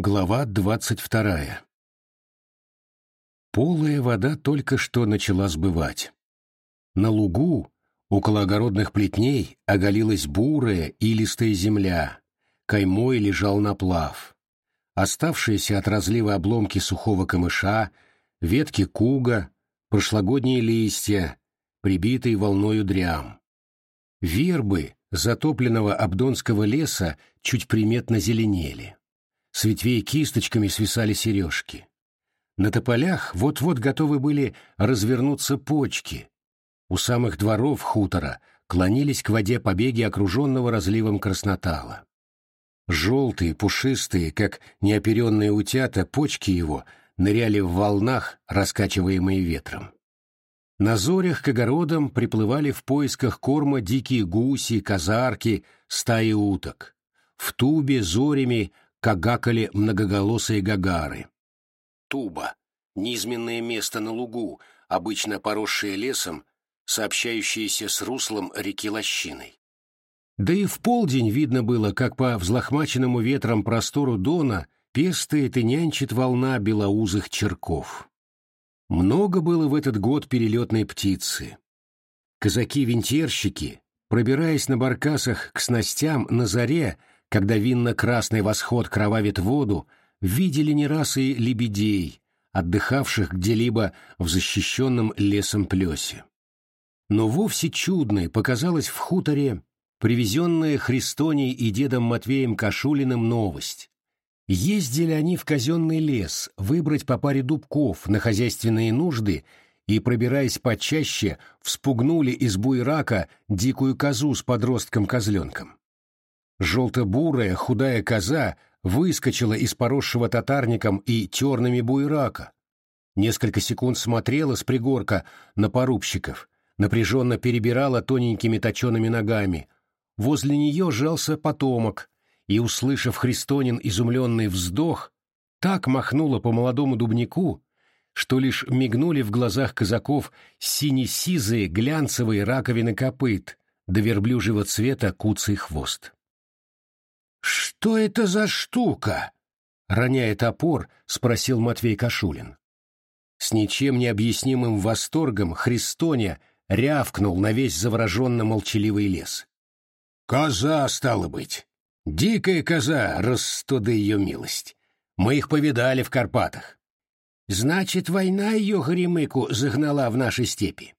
Глава двадцать вторая Полая вода только что начала сбывать. На лугу, около огородных плетней, оголилась бурая и листая земля, каймой лежал наплав. Оставшиеся от разлива обломки сухого камыша, ветки куга, прошлогодние листья, прибитые волною дрям. Вербы затопленного Абдонского леса чуть приметно зеленели. С ветвей кисточками свисали сережки. На тополях вот-вот готовы были развернуться почки. У самых дворов хутора клонились к воде побеги окруженного разливом краснотала. Желтые, пушистые, как неоперенные утята, почки его ныряли в волнах, раскачиваемые ветром. На зорях к огородам приплывали в поисках корма дикие гуси, казарки, стаи уток. В тубе зорями кагакали многоголосые гагары. Туба — низменное место на лугу, обычно поросшее лесом, сообщающееся с руслом реки Лощиной. Да и в полдень видно было, как по взлохмаченному ветром простору Дона пестает и нянчит волна белоузых черков. Много было в этот год перелетной птицы. Казаки-винтерщики, пробираясь на баркасах к снастям на заре, когда винно-красный восход кровавит воду, видели не раз и лебедей, отдыхавших где-либо в защищенном лесом плесе. Но вовсе чудной показалась в хуторе привезенная Христоней и дедом Матвеем Кашулиным новость. Ездили они в казенный лес выбрать по паре дубков на хозяйственные нужды и, пробираясь почаще, вспугнули из буйрака дикую козу с подростком-козленком. Желто-бурая худая коза выскочила из поросшего татарником и терными буйрака. Несколько секунд смотрела с пригорка на порубщиков, напряженно перебирала тоненькими точеными ногами. Возле нее жался потомок, и, услышав Христонин изумленный вздох, так махнула по молодому дубнику, что лишь мигнули в глазах казаков сине-сизые глянцевые раковины копыт до верблюжьего цвета куцый хвост. «Что это за штука?» — роняя топор, спросил Матвей Кашулин. С ничем не объяснимым восторгом Христоня рявкнул на весь завороженно молчаливый лес. «Коза, стало быть!» Дикая коза, растуда ее милость. Мы их повидали в Карпатах. Значит, война ее горемыку загнала в наши степи.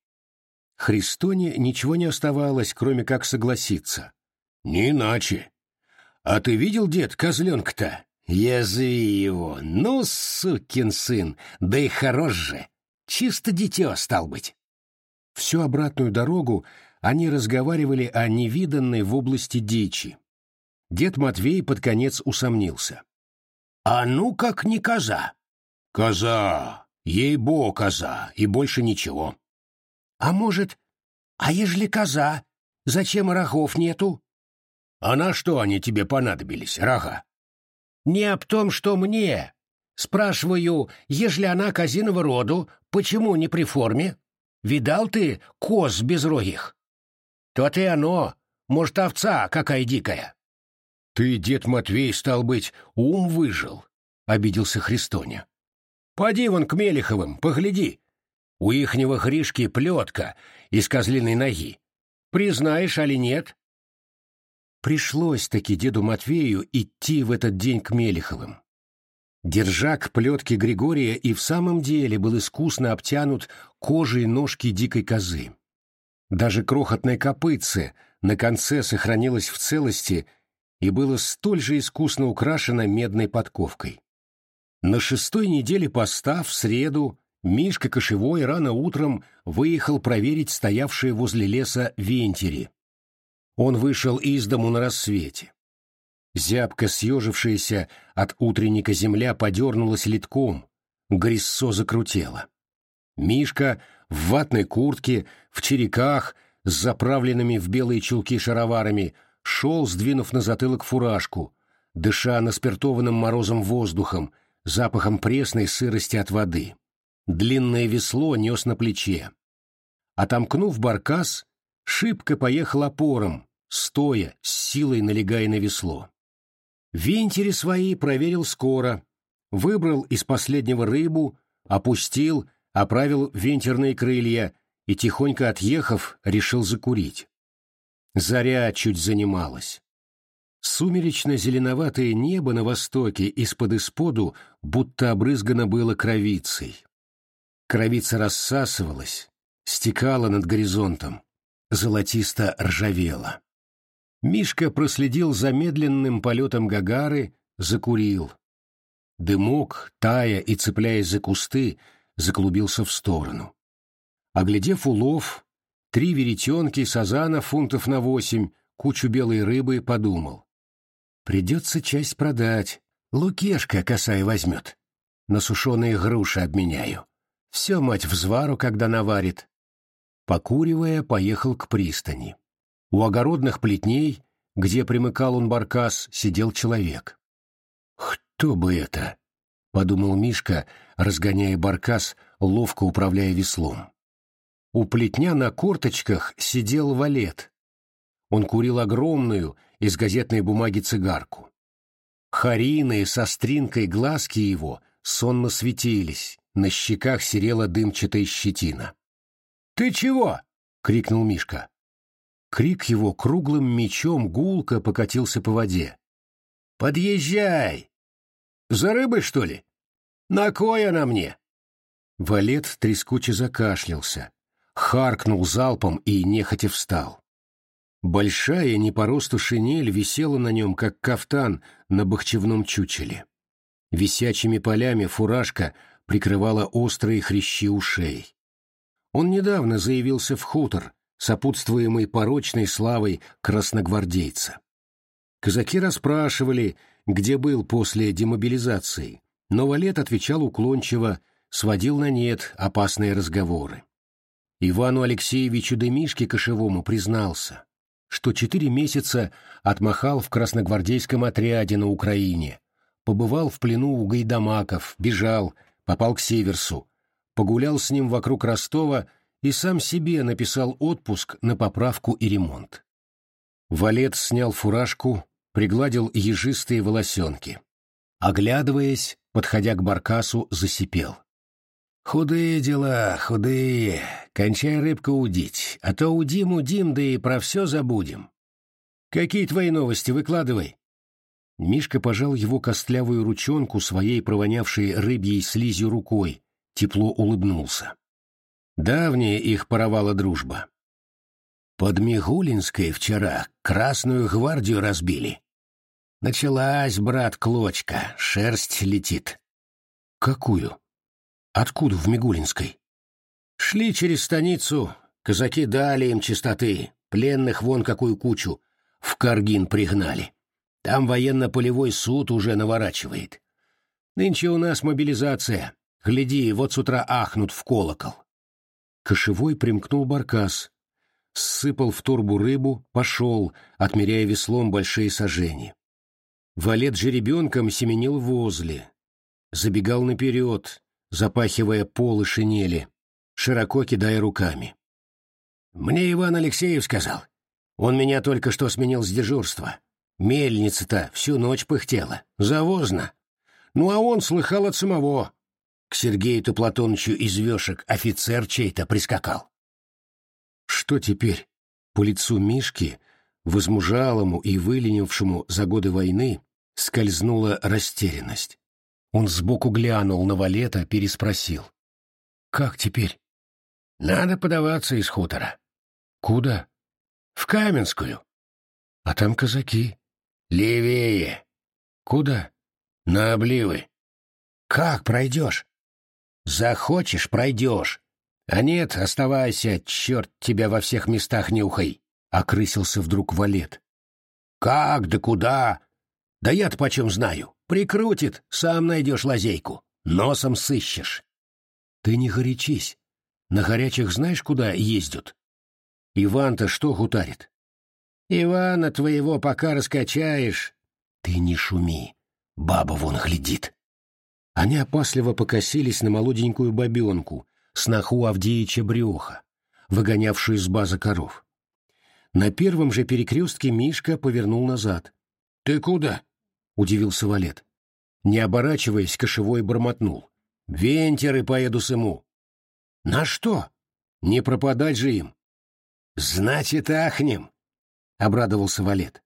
Христоне ничего не оставалось, кроме как согласиться. Не иначе. А ты видел, дед, козленка-то? Язви его, ну, сукин сын, да и хорош же. Чисто дитё, стал быть. Всю обратную дорогу они разговаривали о невиданной в области дичи, Дед Матвей под конец усомнился. «А ну как не коза!» «Коза! Ей-бо, коза! И больше ничего!» «А может, а ежели коза, зачем рогов нету?» «А на что они тебе понадобились, рога?» «Не об том, что мне. Спрашиваю, ежели она козиного роду, почему не при форме? Видал ты коз безрогих?» «То-то и оно. Может, овца какая дикая?» «Ты, дед Матвей, стал быть, ум выжил», — обиделся Христоня. «Поди вон к Мелеховым, погляди. У ихнего Хришки плетка из козлиной ноги. Признаешь, али нет?» Пришлось-таки деду Матвею идти в этот день к Мелеховым. Держак плетки Григория и в самом деле был искусно обтянут кожей ножки дикой козы. Даже крохотное копытце на конце сохранилось в целости и было столь же искусно украшено медной подковкой. На шестой неделе поста в среду Мишка Кошевой рано утром выехал проверить стоявшие возле леса вентери. Он вышел из дому на рассвете. Зябко съежившаяся от утренника земля подернулась литком, гриссо закрутела. Мишка в ватной куртке, в череках, с заправленными в белые чулки шароварами — шел, сдвинув на затылок фуражку, дыша наспиртованным морозом воздухом, запахом пресной сырости от воды. Длинное весло нес на плече. Отомкнув баркас, шибко поехал опором, стоя, с силой налегая на весло. Винтери свои проверил скоро, выбрал из последнего рыбу, опустил, оправил вентерные крылья и, тихонько отъехав, решил закурить. Заря чуть занималась. Сумеречно-зеленоватое небо на востоке из-под исподу будто обрызгано было кровицей. Кровица рассасывалась, стекала над горизонтом, золотисто ржавела. Мишка проследил за медленным полетом Гагары, закурил. Дымок, тая и цепляясь за кусты, заклубился в сторону. Оглядев улов, три веретенки, сазана фунтов на восемь, кучу белой рыбы, подумал. Придется часть продать. Лукешка косая возьмет. На сушеные груши обменяю. Все мать взвару, когда наварит. Покуривая, поехал к пристани. У огородных плетней, где примыкал он баркас, сидел человек. «Кто бы это?» — подумал Мишка, разгоняя баркас, ловко управляя веслом. У плетня на корточках сидел валет. Он курил огромную, из газетной бумаги цигарку. Харины со стринкой глазки его сонно светились, на щеках серела дымчатая щетина. «Ты чего?» — крикнул Мишка. Крик его круглым мечом гулко покатился по воде. «Подъезжай! За рыбой, что ли? На кой она мне?» Валет трескуче закашлялся, харкнул залпом и нехотя встал. Большая не по росту шинель висела на нем, как кафтан на бахчевном чучеле. Висячими полями фуражка прикрывала острые хрящи ушей. Он недавно заявился в хутор, сопутствуемый порочной славой красногвардейца. Казаки расспрашивали, где был после демобилизации, но Валет отвечал уклончиво, сводил на нет опасные разговоры. Ивану Алексеевичу Демишке Кошевому признался, что четыре месяца отмахал в красногвардейском отряде на Украине, побывал в плену у гайдамаков, бежал, попал к Северсу, погулял с ним вокруг Ростова и сам себе написал отпуск на поправку и ремонт. Валет снял фуражку, пригладил ежистые волосенки. Оглядываясь, подходя к баркасу, засипел. «Худые дела, худые. Кончай рыбку удить, а то удим-удим, да и про все забудем. Какие твои новости, выкладывай». Мишка пожал его костлявую ручонку своей провонявшей рыбьей слизью рукой, тепло улыбнулся. Давняя их паровала дружба. Под Мигулинской вчера Красную гвардию разбили. Началась, брат, клочка, шерсть летит. Какую? Откуда в Мигулинской? Шли через станицу, казаки дали им чистоты, пленных вон какую кучу, в Каргин пригнали. Там военно-полевой суд уже наворачивает. Нынче у нас мобилизация. Гляди, вот с утра ахнут в колокол. Кошевой примкнул баркас, сыпал в турбу рыбу, пошел, отмеряя веслом большие сажени. Валет жеребенком семенил возле, забегал наперед, запахивая полы шинели, широко кидая руками. «Мне Иван Алексеев сказал. Он меня только что сменил с дежурства. Мельница-то всю ночь пыхтела. Завозно. Ну а он слыхал от самого. К Сергею-то Платонычу из вешек офицер чей-то прискакал. Что теперь? По лицу Мишки, возмужалому и выленившему за годы войны, скользнула растерянность. Он сбоку глянул на Валета, переспросил. «Как теперь?» «Надо подаваться из хутора». «Куда?» «В Каменскую». «А там казаки». «Левее». «Куда?» «На обливы». «Как пройдешь?» «Захочешь — пройдешь. А нет, оставайся, черт тебя во всех местах нюхай», — окрысился вдруг Валет. «Как да куда? Да я-то почем знаю. Прикрутит, сам найдешь лазейку. Носом сыщешь. Ты не горячись. На горячих знаешь, куда ездят? Иван-то что гутарит? Ивана твоего пока раскачаешь. Ты не шуми. Баба вон глядит. Они опасливо покосились на молоденькую бабенку, сноху Авдеича Брюха, выгонявшую из базы коров. На первом же перекрестке Мишка повернул назад. — Ты куда? — удивился Валет. Не оборачиваясь, кошевой бормотнул. «Вентеры поеду с ему». «На что? Не пропадать же им». «Значит, ахнем», — обрадовался Валет.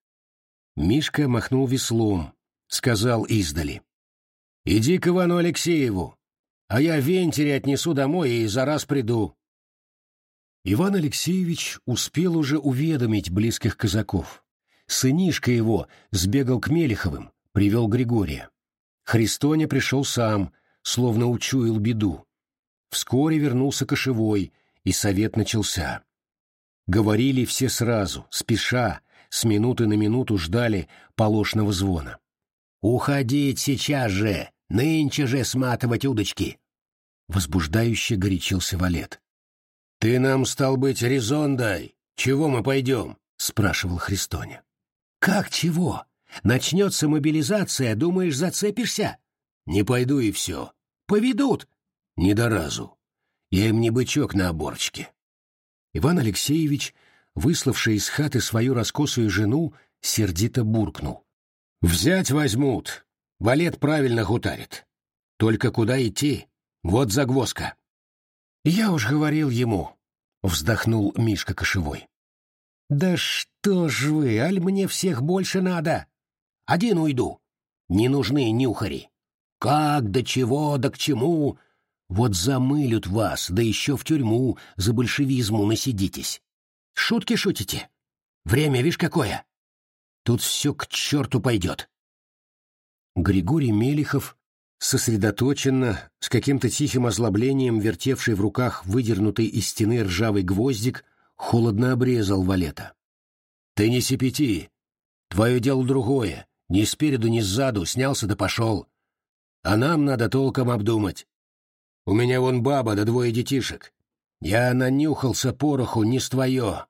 Мишка махнул веслом, сказал издали. «Иди к Ивану Алексееву, а я вентере отнесу домой и за раз приду». Иван Алексеевич успел уже уведомить близких казаков. Сынишка его сбегал к Мелеховым, привел Григория. Христоня пришел сам, словно учуял беду. Вскоре вернулся кошевой, и совет начался. Говорили все сразу, спеша, с минуты на минуту ждали полошного звона. «Уходить сейчас же! Нынче же сматывать удочки!» Возбуждающе горячился Валет. «Ты нам, стал быть, резон дай! Чего мы пойдем?» — спрашивал Христоня. «Как чего? Начнется мобилизация, думаешь, зацепишься? Не пойду и все. Поведут. Не до разу. Я им не бычок на оборчке. Иван Алексеевич, выславший из хаты свою раскосую жену, сердито буркнул. «Взять возьмут. Валет правильно гутарит. Только куда идти? Вот загвоздка». «Я уж говорил ему», — вздохнул Мишка Кошевой. «Да что ж вы, аль мне всех больше надо? Один уйду. Не нужны нюхари. Как, до чего, да к чему? Вот замылют вас, да еще в тюрьму за большевизму насидитесь. Шутки шутите? Время, видишь, какое? Тут все к черту пойдет. Григорий Мелихов, сосредоточенно, с каким-то тихим озлоблением, вертевший в руках выдернутый из стены ржавый гвоздик, холодно обрезал валета. — Ты не сипяти. Твое дело другое. Ни спереду, ни сзаду, снялся да пошел. А нам надо толком обдумать. У меня вон баба да двое детишек. Я нанюхался пороху не с твое.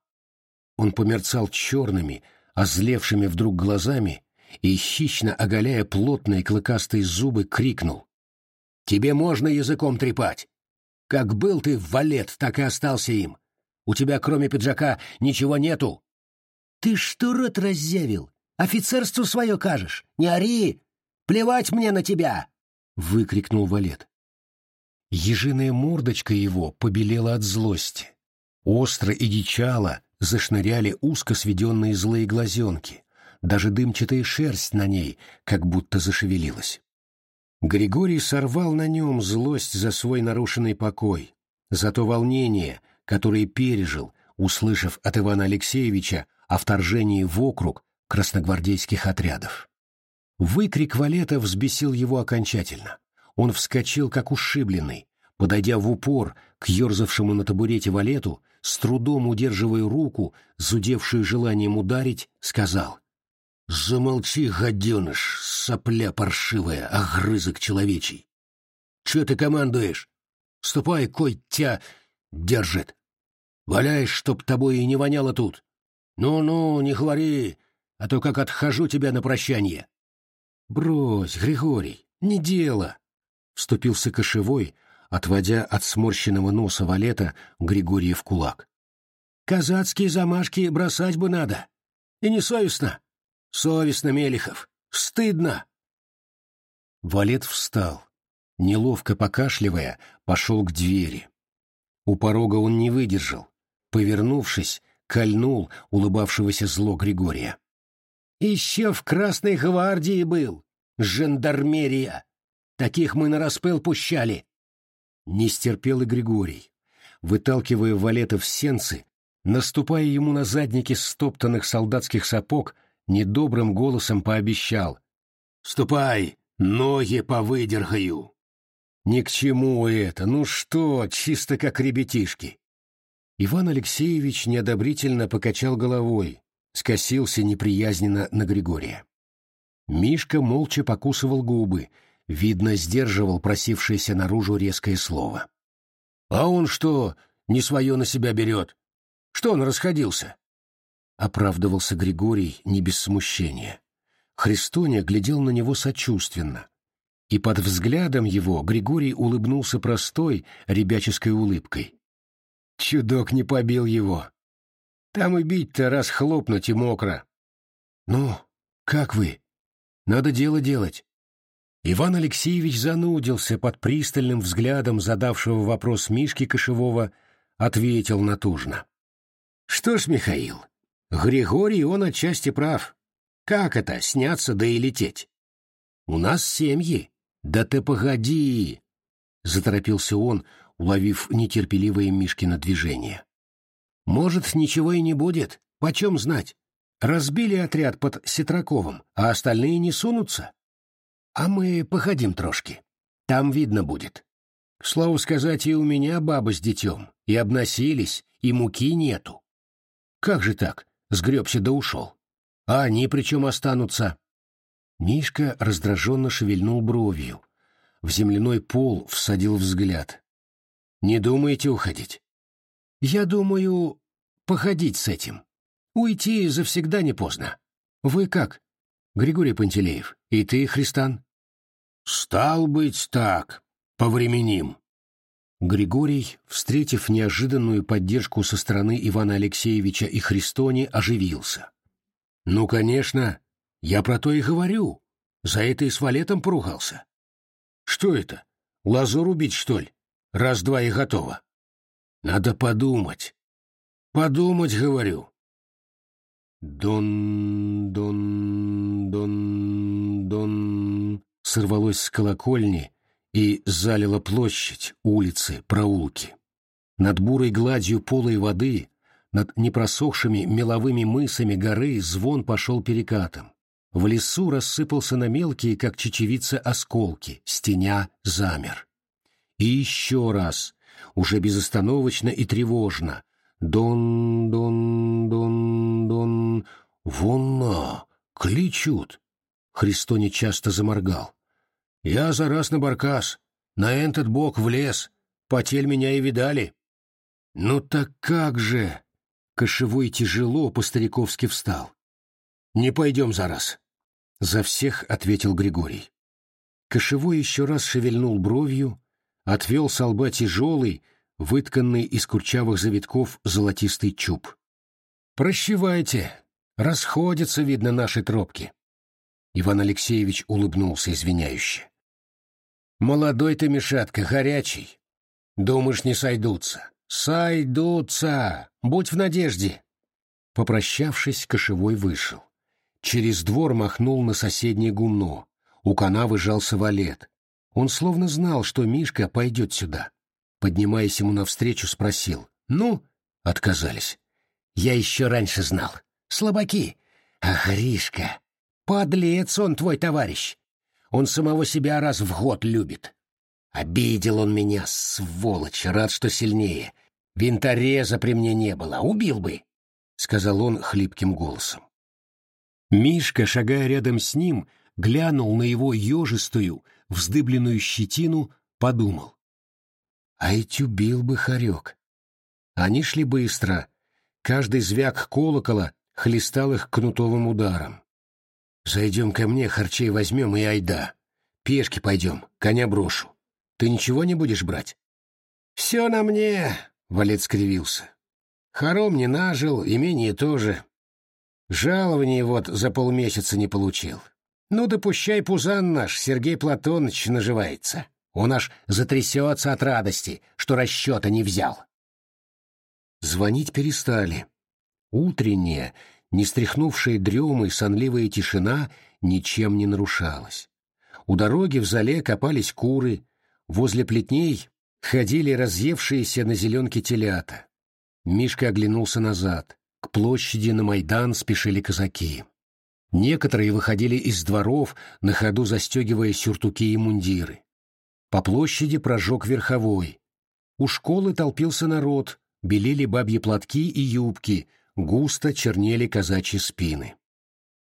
Он померцал черными, озлевшими вдруг глазами и, хищно оголяя плотные клыкастые зубы, крикнул. «Тебе можно языком трепать? Как был ты валет, так и остался им. У тебя, кроме пиджака, ничего нету». «Ты что рот раззявил? Офицерству свое кажешь? Не ори! Плевать мне на тебя!» — выкрикнул Валет. Ежиная мордочка его побелела от злости. Остро и дичало зашныряли узко сведенные злые глазенки. Даже дымчатая шерсть на ней как будто зашевелилась. Григорий сорвал на нем злость за свой нарушенный покой, за то волнение, которое пережил, услышав от Ивана Алексеевича о вторжении в округ красногвардейских отрядов. Выкрик Валета взбесил его окончательно. Он вскочил, как ушибленный, подойдя в упор к ерзавшему на табурете Валету, с трудом удерживая руку, зудевшую желанием ударить, сказал «Замолчи, гаденыш, сопля паршивая, огрызок человечий! Че ты командуешь? Ступай, кой тя держит! Валяй, чтоб тобой и не воняло тут! Ну-ну, не хвори, а то как отхожу тебя на прощание. Брось, Григорий, не дело, вступился кошевой, отводя от сморщенного носа валета Григория в кулак. Казацкие замашки бросать бы надо. И не совестно. Совестно, Мелихов. Стыдно. Валет встал. Неловко покашливая, пошел к двери. У порога он не выдержал. Повернувшись, кольнул улыбавшегося зло Григория. Еще в Красной гвардии был. Жандармерия. Таких мы на распыл пущали. Не стерпел и Григорий. Выталкивая Валета в сенцы, наступая ему на задники стоптанных солдатских сапог, недобрым голосом пообещал. «Ступай, ноги повыдергаю!» «Ни к чему это, ну что, чисто как ребятишки!» Иван Алексеевич неодобрительно покачал головой, скосился неприязненно на Григория. Мишка молча покусывал губы, видно, сдерживал просившееся наружу резкое слово. — А он что, не свое на себя берет? Что он расходился? — оправдывался Григорий не без смущения. Христоня глядел на него сочувственно, и под взглядом его Григорий улыбнулся простой, ребяческой улыбкой. Чудок не побил его, там и бить-то раз хлопнуть и мокро. Ну, как вы? Надо дело делать. Иван Алексеевич занудился под пристальным взглядом задавшего вопрос Мишки Кошевого, ответил натужно. Что ж, Михаил, Григорий он отчасти прав. Как это, сняться да и лететь? У нас семьи. Да ты погоди! Заторопился он, уловив нетерпеливое Мишкино движение. Может, ничего и не будет, почем знать? Разбили отряд под Сетраковым, а остальные не сунутся. А мы походим трошки. Там видно будет. К слову сказать, и у меня баба с детем. И обносились, и муки нету. Как же так? Сгребся да ушел. А они причем останутся? Мишка раздраженно шевельнул бровью. В земляной пол всадил взгляд. «Не думаете уходить?» «Я думаю, походить с этим. Уйти завсегда не поздно. Вы как, Григорий Пантелеев, и ты, Христан?» «Стал быть так, повременим». Григорий, встретив неожиданную поддержку со стороны Ивана Алексеевича и Христони, оживился. «Ну, конечно, я про то и говорю. За это и с валетом поругался. Что это, лазур убить, что ли? Раз-два и готово. Надо подумать. Подумать, говорю». Дон, дон, дон, дон сорвалось с колокольни, и залило площадь, улицы, проулки. Над бурой гладью полой воды, над непросохшими меловыми мысами горы звон пошел перекатом. В лесу рассыпался на мелкие, как чечевица, осколки, стеня замер. И еще раз, уже безостановочно и тревожно. Дон, дон, дон, дон. Вон на, кличут. Христоне часто заморгал. Я за раз на баркас, на этот бок в лес, потель меня и видали. Ну так как же? Кошевой тяжело по-стариковски встал. Не пойдем за раз. За всех ответил Григорий. Кошевой еще раз шевельнул бровью, отвел с лба тяжелый, вытканный из курчавых завитков золотистый чуб. «Прощевайте, расходятся, видно, наши тропки». Иван Алексеевич улыбнулся извиняюще. Молодой ты, Мишатка, горячий. Думаешь, не сойдутся? Сойдутся! Будь в надежде!» Попрощавшись, Кошевой вышел. Через двор махнул на соседнее гумно. У канавы жался валет. Он словно знал, что Мишка пойдет сюда. Поднимаясь ему навстречу, спросил. «Ну?» — отказались. «Я еще раньше знал. Слабаки. А Гришка, подлец он твой товарищ. Он самого себя раз в год любит. Обидел он меня, сволочь, рад, что сильнее. Винтореза при мне не было, убил бы, — сказал он хлипким голосом. Мишка, шагая рядом с ним, глянул на его ежистую, вздыбленную щетину, подумал. А ведь убил бы хорек. Они шли быстро. Каждый звяк колокола хлестал их кнутовым ударом. Зайдем ко мне, харчей возьмем и айда. Пешки пойдем, коня брошу. Ты ничего не будешь брать? Все на мне, — Валет скривился. Хором не нажил, имение тоже. Жалование вот за полмесяца не получил. Ну да пузан наш, Сергей Платоныч, наживается. Он аж затрясется от радости, что расчета не взял. Звонить перестали. Утреннее, не стряхнувшая дремой сонливая тишина ничем не нарушалась. У дороги в зале копались куры, возле плетней ходили разъевшиеся на зеленке телята. Мишка оглянулся назад. К площади на Майдан спешили казаки. Некоторые выходили из дворов, на ходу застегивая сюртуки и мундиры. По площади прожег верховой. У школы толпился народ, белели бабьи платки и юбки — густо чернели казачьи спины.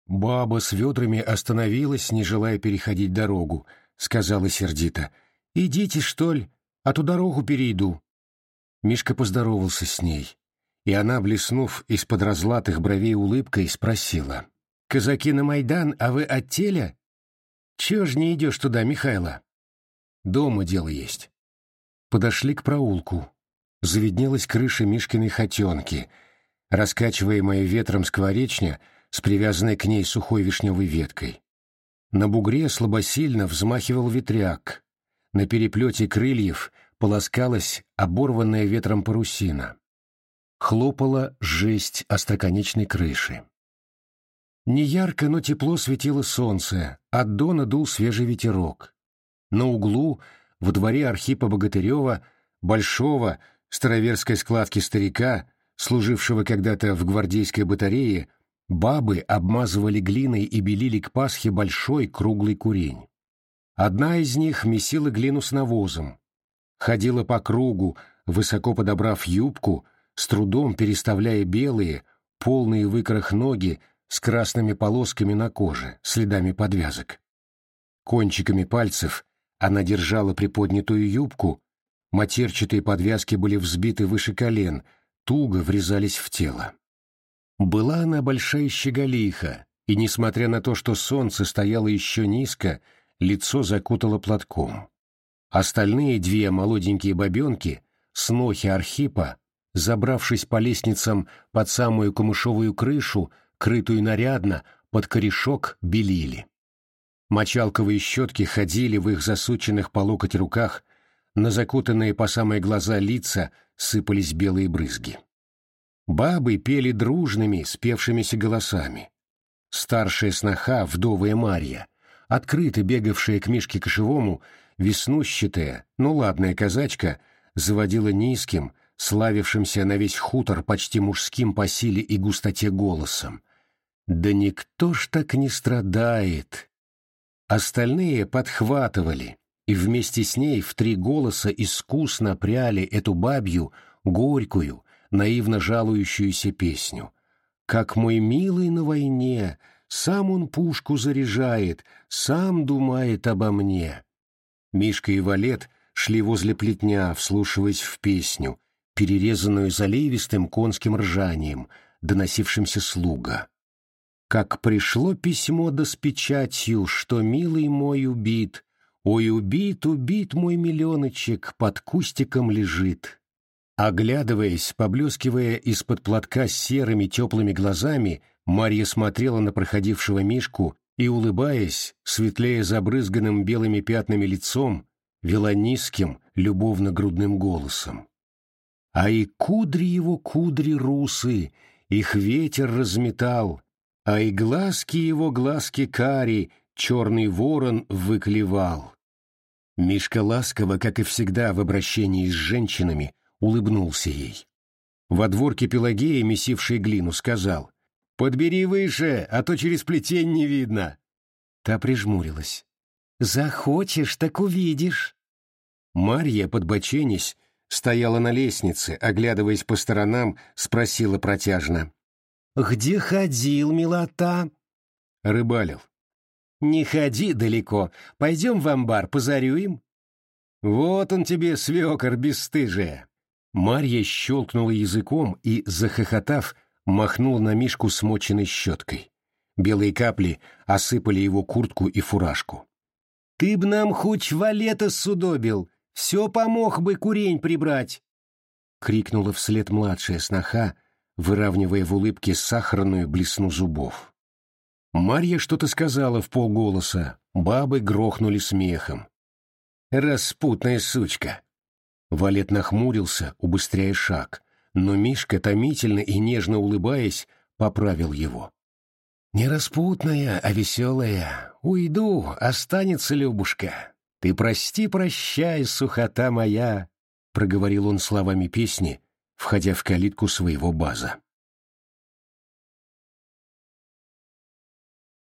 Баба с ведрами остановилась, не желая переходить дорогу, сказала сердито. «Идите, что ли, а то дорогу перейду». Мишка поздоровался с ней, и она, блеснув из-под разлатых бровей улыбкой, спросила. «Казаки на Майдан, а вы от теля? Чего ж не идешь туда, Михайло?» «Дома дело есть». Подошли к проулку. Заведнелась крыша Мишкиной хотенки — раскачиваемая ветром скворечня с привязанной к ней сухой вишневой веткой. На бугре слабосильно взмахивал ветряк. На переплете крыльев полоскалась оборванная ветром парусина. Хлопала жесть остроконечной крыши. Неярко, но тепло светило солнце, от дона дул свежий ветерок. На углу, в дворе Архипа Богатырева, большого староверской складки старика, служившего когда-то в гвардейской батарее, бабы обмазывали глиной и белили к Пасхе большой круглый курень. Одна из них месила глину с навозом, ходила по кругу, высоко подобрав юбку, с трудом переставляя белые, полные выкрах ноги с красными полосками на коже, следами подвязок. Кончиками пальцев она держала приподнятую юбку, матерчатые подвязки были взбиты выше колен, туго врезались в тело. Была она большая щеголиха, и, несмотря на то, что солнце стояло еще низко, лицо закутало платком. Остальные две молоденькие бабенки, снохи Архипа, забравшись по лестницам под самую камышовую крышу, крытую нарядно, под корешок белили. Мочалковые щетки ходили в их засученных по локоть руках, на закутанные по самые глаза лица сыпались белые брызги. Бабы пели дружными, спевшимися голосами. Старшая сноха, вдовая Марья, открыто бегавшая к Мишке Кошевому, веснущатая, но ладная казачка, заводила низким, славившимся на весь хутор почти мужским по силе и густоте голосом. Да никто ж так не страдает. Остальные подхватывали, и вместе с ней в три голоса искусно пряли эту бабью, горькую, наивно жалующуюся песню. «Как мой милый на войне, сам он пушку заряжает, сам думает обо мне». Мишка и Валет шли возле плетня, вслушиваясь в песню, перерезанную заливистым конским ржанием, доносившимся слуга как пришло письмо да с печатью, что милый мой убит, ой, убит, убит мой миллионочек, под кустиком лежит. Оглядываясь, поблескивая из-под платка серыми теплыми глазами, Марья смотрела на проходившего Мишку и, улыбаясь, светлее забрызганным белыми пятнами лицом, вела низким, любовно-грудным голосом. А и кудри его кудри русы, их ветер разметал, а и глазки его глазки кари черный ворон выклевал. Мишка ласково, как и всегда в обращении с женщинами, улыбнулся ей. Во дворке Пелагея, месившей глину, сказал «Подбери выше, а то через плетень не видно». Та прижмурилась. «Захочешь, так увидишь». Марья, подбоченясь, стояла на лестнице, оглядываясь по сторонам, спросила протяжно. «Где ходил, милота?» Рыбалил. «Не ходи далеко. Пойдем в амбар, позарюем». «Вот он тебе, свекор бесстыжая!» Марья щелкнула языком и, захохотав, махнула на Мишку смоченной щеткой. Белые капли осыпали его куртку и фуражку. «Ты б нам хоть валета судобил, все помог бы курень прибрать!» — крикнула вслед младшая сноха, выравнивая в улыбке сахарную блесну зубов. Марья что-то сказала в полголоса, бабы грохнули смехом. «Распутная сучка!» Валет нахмурился, убыстряя шаг, но Мишка, томительно и нежно улыбаясь, поправил его. «Не распутная, а веселая. Уйду, останется Любушка. Ты прости-прощай, сухота моя!» — проговорил он словами песни, входя в калитку своего база.